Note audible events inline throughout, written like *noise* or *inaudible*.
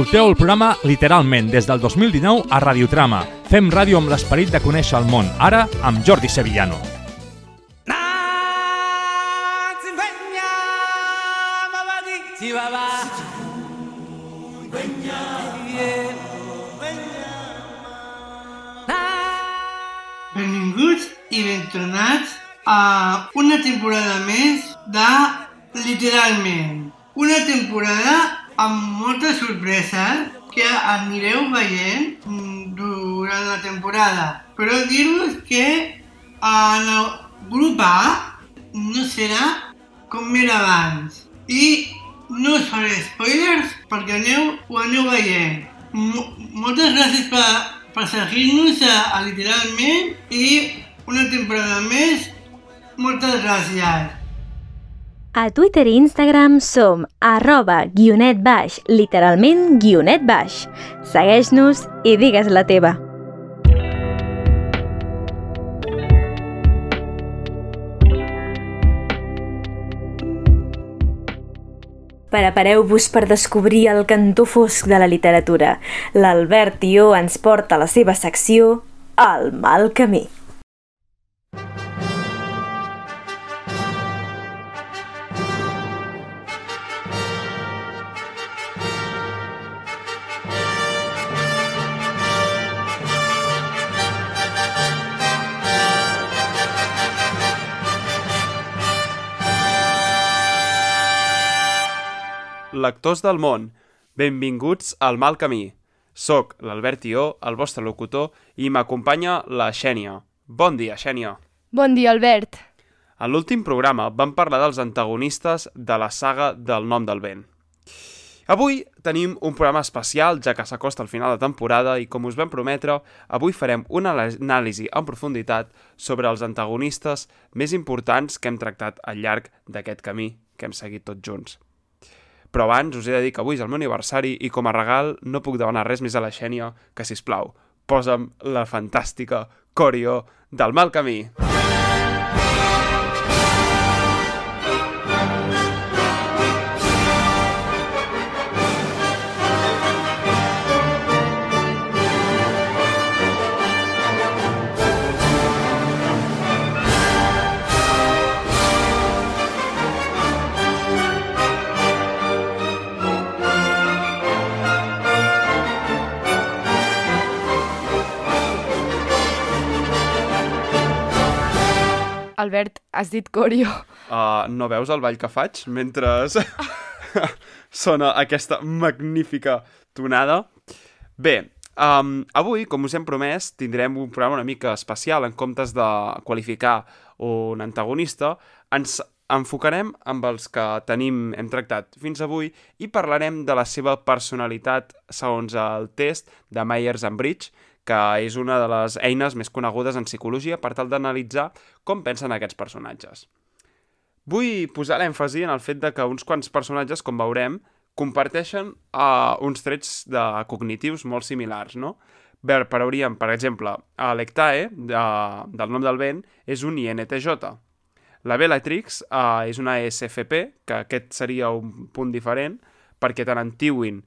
Escolteu el programa literalment des del 2019 a Radiotrama. Fem ràdio amb l'esperit de conèixer el món, ara amb Jordi Sevillano. Benvinguts i ben tornats a una temporada més de Literalment. Una temporada amb moltes sorpreses que anireu veient durant la temporada. Però dir-vos que en el grup A no serà com era abans. I no us faré spoilers perquè aneu, ho aneu veient. Moltes gràcies per, per seguir-nos a, a Literalment i una temporada més. Moltes gràcies. A Twitter i Instagram som arroba guionet baix, literalment guionet baix. Segueix-nos i digues la teva. Prepareu-vos per descobrir el cantó fosc de la literatura. L'Albert Tió ens porta a la seva secció El mal camí. Lectors del món, benvinguts al Mal Camí. Soc l'Albert Tió, el vostre locutor, i m'acompanya la Xènia. Bon dia, Xènia. Bon dia, Albert. A l'últim programa vam parlar dels antagonistes de la saga del nom del vent. Avui tenim un programa especial, ja que s'acosta al final de temporada i, com us vam prometre, avui farem una anàlisi en profunditat sobre els antagonistes més importants que hem tractat al llarg d'aquest camí que hem seguit tots junts. Però abans us he de dir que avui és el meu aniversari i com a regal no puc demanar res més a la Xènia que, si plau, posa'm la fantàstica coreo del mal camí. Albert, has dit corio. Uh, no veus el ball que faig mentre *laughs* sona aquesta magnífica tonada? Bé, um, avui, com us hem promès, tindrem un programa una mica especial. En comptes de qualificar un antagonista, ens enfocarem amb els que tenim, hem tractat fins avui i parlarem de la seva personalitat segons el test de Myers-Briggs, que és una de les eines més conegudes en psicologia per tal d'analitzar com pensen aquests personatges. Vull posar l'èmfasi en el fet de que uns quants personatges, com veurem, comparteixen uh, uns trets de cognitius molt similars, no? Per, hauríem, per exemple, a l'Ectae, de, del nom del vent, és un INTJ. La Bellatrix uh, és una SFP, que aquest seria un punt diferent, perquè tant en Tiwin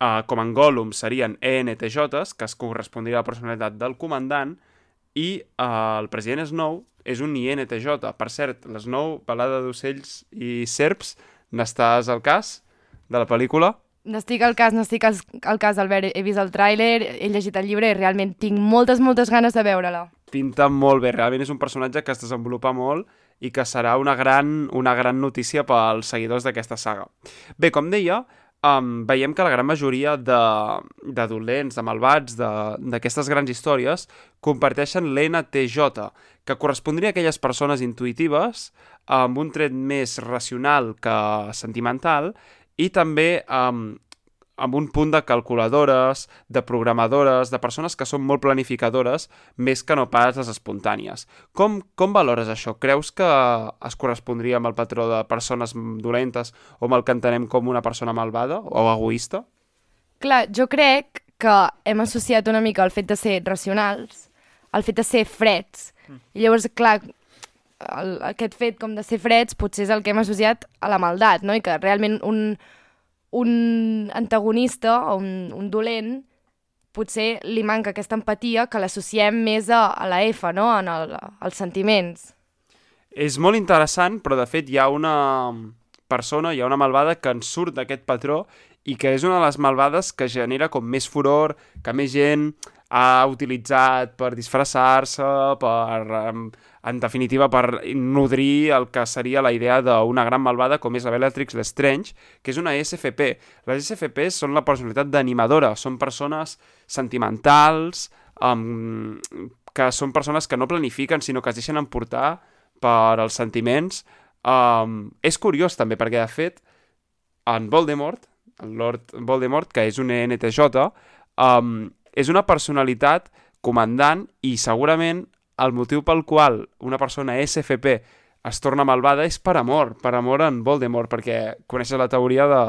uh, com en Gollum serien ENTJs, que es correspondria a la personalitat del comandant, i uh, el president Snow és un INTJ. Per cert, l'Snow, balada d'ocells i serps, n'estàs al cas de la pel·lícula? N'estic al cas, n'estic al, al cas, Albert. He vist el tràiler, he llegit el llibre i realment tinc moltes, moltes ganes de veure-la. Pinta molt bé, realment és un personatge que es desenvolupa molt i que serà una gran, una gran notícia pels seguidors d'aquesta saga. Bé, com deia, um, veiem que la gran majoria de, de dolents, de malvats, d'aquestes grans històries, comparteixen l'NTJ, que correspondria a aquelles persones intuïtives amb un tret més racional que sentimental i també um, amb un punt de calculadores, de programadores, de persones que són molt planificadores, més que no pas les espontànies. Com, com valores això? Creus que es correspondria amb el patró de persones dolentes o amb el que entenem com una persona malvada o egoista? Clar, jo crec que hem associat una mica el fet de ser racionals, el fet de ser freds. Mm. I llavors, clar, el, aquest fet com de ser freds potser és el que hem associat a la maldat, no? I que realment un, un antagonista o un, un dolent potser li manca aquesta empatia que l'associem més a, a la F, no? en el, als sentiments. És molt interessant, però de fet hi ha una persona, hi ha una malvada que en surt d'aquest patró i que és una de les malvades que genera com més furor, que més gent ha utilitzat per disfressar-se, per, en definitiva, per nodrir el que seria la idea d'una gran malvada com és la Bellatrix Lestrange, que és una SFP. Les SFP són la personalitat d'animadora, són persones sentimentals, um, que són persones que no planifiquen, sinó que es deixen emportar per als sentiments. Um, és curiós també, perquè de fet, en Voldemort, el Lord Voldemort, que és un ENTJ, um, és una personalitat comandant i segurament el motiu pel qual una persona SFP es torna malvada és per amor, per amor en Voldemort, perquè coneixes la teoria de,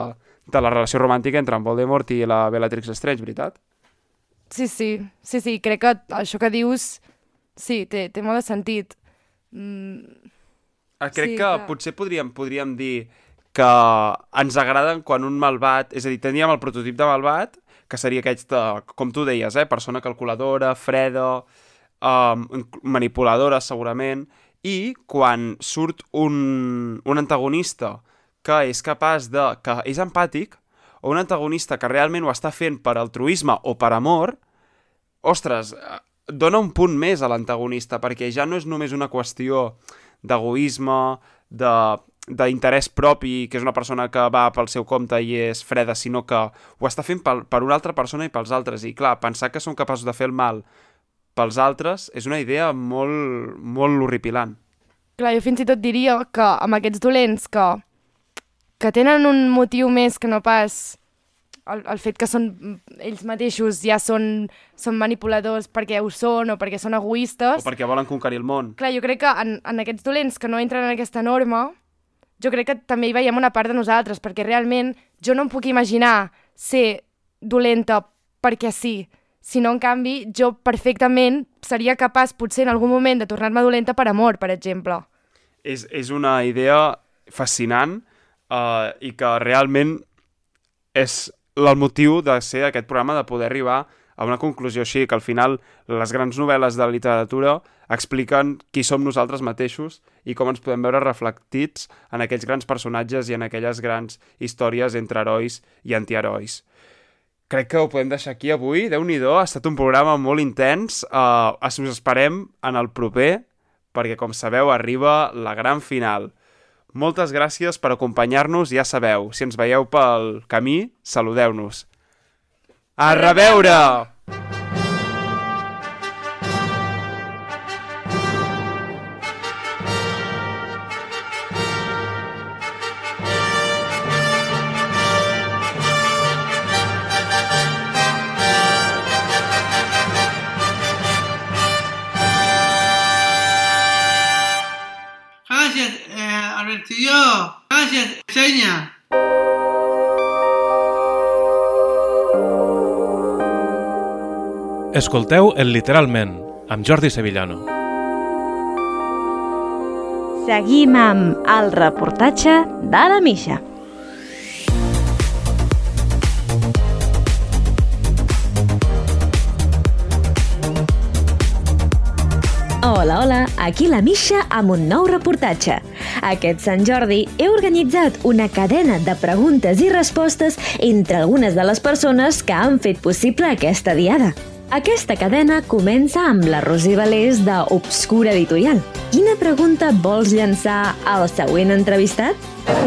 de la relació romàntica entre en Voldemort i la Bellatrix Lestrange, veritat? Sí, sí, sí, sí, crec que això que dius, sí, té, té molt de sentit. Mm, Ah, Crec Sí, que clar. potser podríem, podríem dir que ens agraden quan un malvat... És a dir, teníem el prototip de malvat, que seria aquest, de, com tu deies, eh? persona calculadora, freda, um, manipuladora, segurament, i quan surt un, un antagonista que és capaç de... que és empàtic, o un antagonista que realment ho està fent per altruisme o per amor, ostres, eh, dona un punt més a l'antagonista, perquè ja no és només una qüestió d'egoisme, de propi, que és una persona que va pel seu compte i és freda, sinó que ho està fent per, per una altra persona i pels altres. I clar, pensar que són capaços de fer el mal pels altres és una idea molt, molt horripilant. clar, jo fins i tot diria que amb aquests dolents que, que tenen un motiu més que no pas el, el fet que són ells mateixos ja són, són manipuladors perquè ho són o perquè són O egoistes, perquè volen conquerir el món. clar, jo crec que en, en aquests dolents que no entren en aquesta norma, jo crec que també hi veiem una part de nosaltres, perquè realment jo no em puc imaginar ser dolenta perquè sí, sinó en canvi jo perfectament seria capaç potser en algun moment de tornar-me dolenta per amor, per exemple. És, és una idea fascinant uh, i que realment és el motiu de ser aquest programa, de poder arribar a una conclusió així, que al final les grans novel·les de la literatura expliquen qui som nosaltres mateixos i com ens podem veure reflectits en aquells grans personatges i en aquelles grans històries entre herois i antiherois. Crec que ho podem deixar aquí avui. déu nhi ha estat un programa molt intens. Uh, us esperem en el proper, perquè, com sabeu, arriba la gran final. Moltes gràcies per acompanyar-nos, ja sabeu, si ens veieu pel camí, saludeu-nos. A reveure! Gracias, Seña. Escolteu el Literalment, amb Jordi Sevillano. Seguim amb el reportatge de la Misha. Hola, hola, aquí la Misha amb un nou reportatge. Aquest Sant Jordi he organitzat una cadena de preguntes i respostes entre algunes de les persones que han fet possible aquesta diada. Aquesta cadena comença amb la Roser Valés de Obscura Editorial. Quina pregunta vols llançar al següent entrevistat?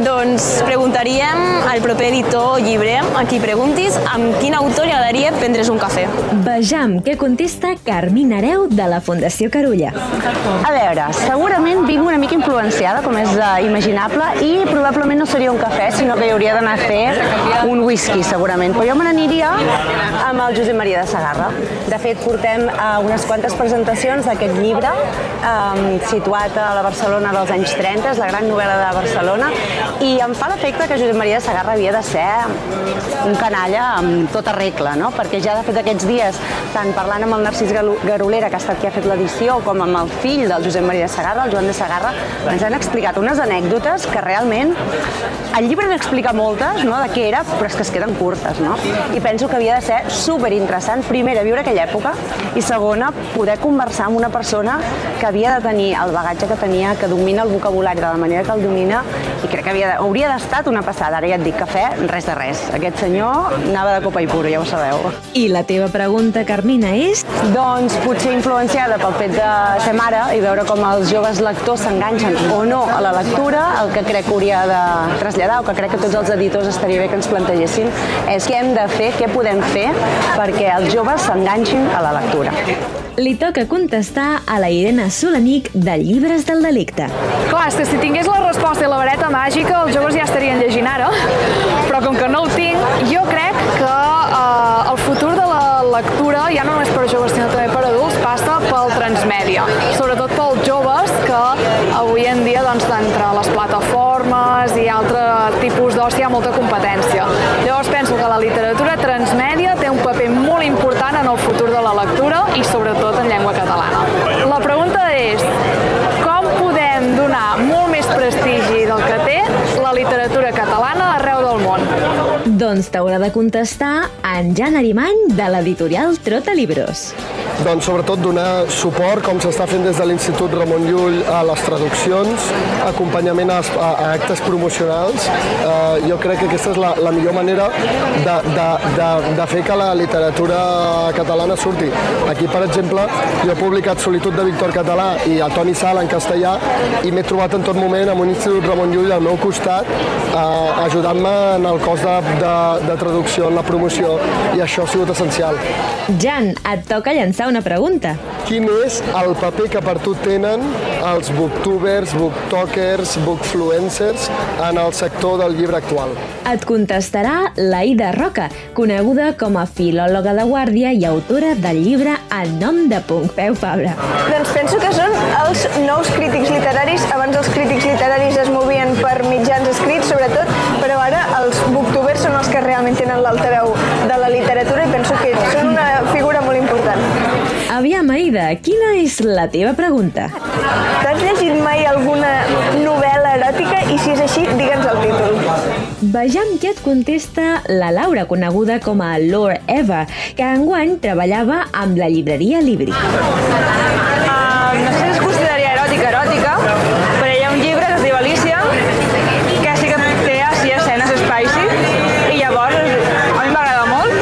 Doncs preguntaríem al proper editor o llibre a qui preguntis amb quin autor li agradaria prendre's un cafè. Vejam què contesta Carmina Areu de la Fundació Carulla. A veure, segurament vinc una mica influenciada, com és uh, imaginable, i probablement no seria un cafè, sinó que hi hauria d'anar a fer un whisky, segurament. Però jo me n'aniria amb el Josep Maria de Sagarra. De fet, portem uh, unes quantes presentacions d'aquest llibre, um, situat a la Barcelona dels anys 30, és la gran novel·la de Barcelona, i em fa l'efecte que Josep Maria de Sagarra havia de ser un canalla amb tota regla, no? perquè ja de fet aquests dies, tant parlant amb el Narcís Garolera, que ha estat qui ha fet l'edició, com amb el fill del Josep Maria de Sagarra, el Joan de Sagarra, ens han explicat unes anècdotes que realment el llibre n'explica moltes, no?, de què era, però és que es queden curtes, no? I penso que havia de ser super interessant, primera, viure aquella època, i segona, poder conversar amb una persona que havia de tenir el bagatge que tenia, que domina el vocabulari de la manera que el domina, i crec que havia de, hauria d'estat una passada. Ara ja et dic, cafè, res de res. Aquest senyor anava de copa i puro, ja ho sabeu. I la teva pregunta, Carmina, és... Doncs potser influenciada pel fet de ser mare i veure com els joves lectors s'enganxen o no a la lectura, el que crec que hauria de traslladar o que crec que tots els editors estaria bé que ens plantegessin és què hem de fer, què podem fer perquè els joves s'enganxin a la lectura. Li toca contestar a la Irene Solanic de Llibres del Delicte. Clar, és que si tingués la resposta i la vareta màgica, els joves ja estarien llegint ara, però com que no el tinc, jo crec que eh, el futur de la lectura, ja no només per joves sinó també per adults, passa pel transmèdia, sobretot pels joves que avui en dia doncs, entre les plataformes i altres tipus d'oci hi ha molta competència. Llavors penso que la literatura transmèdia té un paper molt important en el futur de la lectura i sobretot en llengua catalana. La pregunta és, com podem donar molt més prestigi del que té la literatura catalana arreu del món? Doncs t'haurà de contestar en Jan Arimany de l'editorial Trota Libros. Doncs sobretot donar suport, com s'està fent des de l'Institut Ramon Llull, a les traduccions, acompanyament a, a, a actes promocionals. Eh, jo crec que aquesta és la, la millor manera de, de, de, de fer que la literatura catalana surti. Aquí, per exemple, jo he publicat Solitud de Víctor Català i a Toni Sala en castellà i m'he trobat en tot moment amb un Institut Ramon Llull al meu costat eh, ajudant-me en el cos de, de, de traducció, en la promoció i això ha sigut essencial. Jan, et toca llançar una pregunta. Quin és el paper que per tu tenen els booktubers, booktokers, bookfluencers en el sector del llibre actual? Et contestarà l'Aida Roca, coneguda com a filòloga de guàrdia i autora del llibre En nom de Pompeu Fabra. Doncs penso que són els nous crítics literaris. Abans els crítics literaris es movien per mitjans escrits, sobretot, però ara els booktubers són els que realment tenen l'altaveu de la literatura i penso que són una figura molt important. Aida, quina és la teva pregunta? T'has llegit mai alguna novel·la eròtica? I si és així, digue'ns el títol. Vejam què et contesta la Laura, coneguda com a Lord Eva, que enguany treballava amb la llibreria Libri. Uh, no sé si es consideraria eròtica, eròtica, però hi ha un llibre que es diu Alicia, que sí que té així escenes spicy, i llavors a mi m'agrada molt,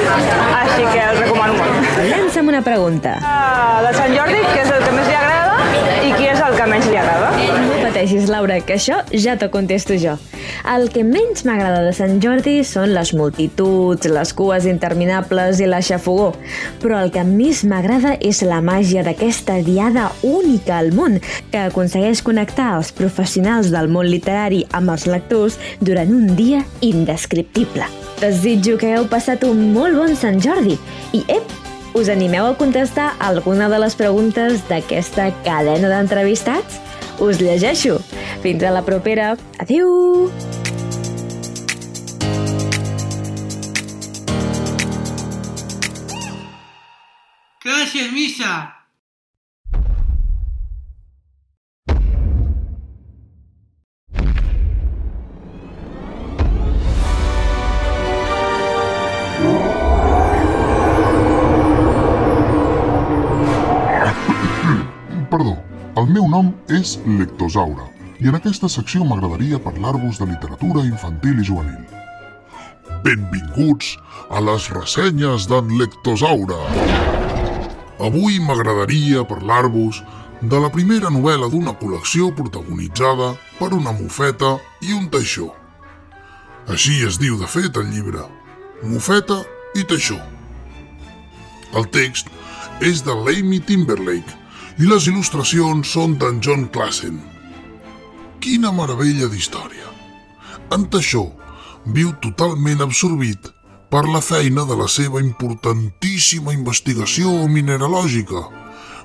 així que el recomano molt. Llança'm una pregunta. Uh, de Sant Jordi, que és el que més li agrada, i qui és el que menys li agrada. No pateixis, Laura, que això ja t'ho contesto jo. El que menys m'agrada de Sant Jordi són les multituds, les cues interminables i la xafogó. Però el que més m'agrada és la màgia d'aquesta diada única al món, que aconsegueix connectar els professionals del món literari amb els lectors durant un dia indescriptible. Desitjo que hagueu passat un molt bon Sant Jordi i, ep, us animeu a contestar alguna de les preguntes d'aquesta cadena d'entrevistats? Us llegeixo. Fins a la propera. Adéu! Gràcies, Missa! Meu nom és Lectosaura i en aquesta secció m'agradaria parlar-vos de literatura infantil i juvenil. Benvinguts a les ressenyes d'en Lectosaura. Avui m'agradaria parlar-vos de la primera novel·la d'una col·lecció protagonitzada per una mofeta i un teixó. Així es diu de fet el llibre, Mofeta i teixó. El text és de l'Amy Timberlake i les il·lustracions són d'en John Klassen. Quina meravella d'història! En Teixó viu totalment absorbit per la feina de la seva importantíssima investigació mineralògica,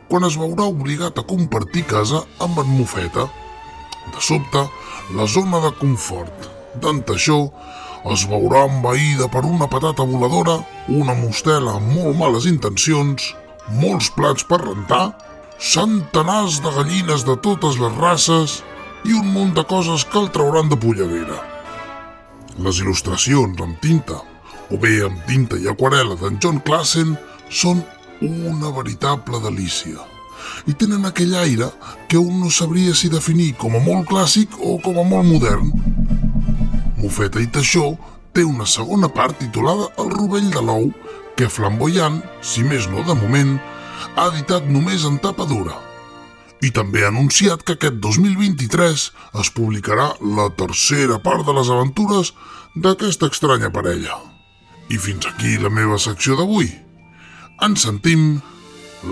quan es veurà obligat a compartir casa amb en Mofeta. De sobte, la zona de confort d'en Teixó es veurà envaïda per una patata voladora, una mostela amb molt males intencions, molts plats per rentar, centenars de gallines de totes les races i un munt de coses que el trauran de polleguera. Les il·lustracions amb tinta, o bé amb tinta i aquarela d'en John Classen, són una veritable delícia i tenen aquell aire que un no sabria si definir com a molt clàssic o com a molt modern. Mofeta i Teixó té una segona part titulada El rovell de l'ou, que flamboyant, si més no de moment, ha editat només en tapa dura. I també ha anunciat que aquest 2023 es publicarà la tercera part de les aventures d'aquesta estranya parella. I fins aquí la meva secció d'avui. Ens sentim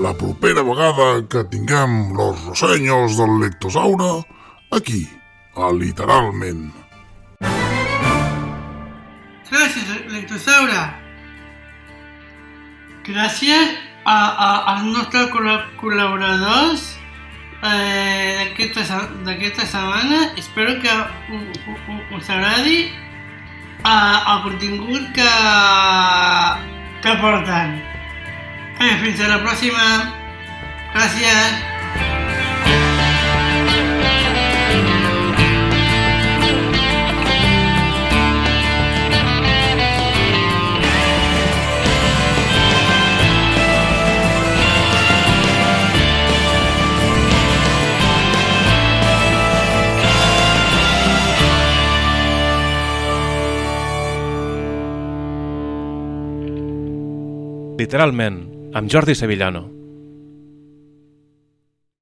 la propera vegada que tinguem los rosenyos del lectosaure aquí, a Literalment. Gràcies, lectosaure. Gràcies a, a, als nostres col·laboradors eh, d'aquesta setmana. Espero que us agradi eh, el contingut que, que porten. Eh, fins a la pròxima. Gràcies. Literalment, amb Jordi Sevillano.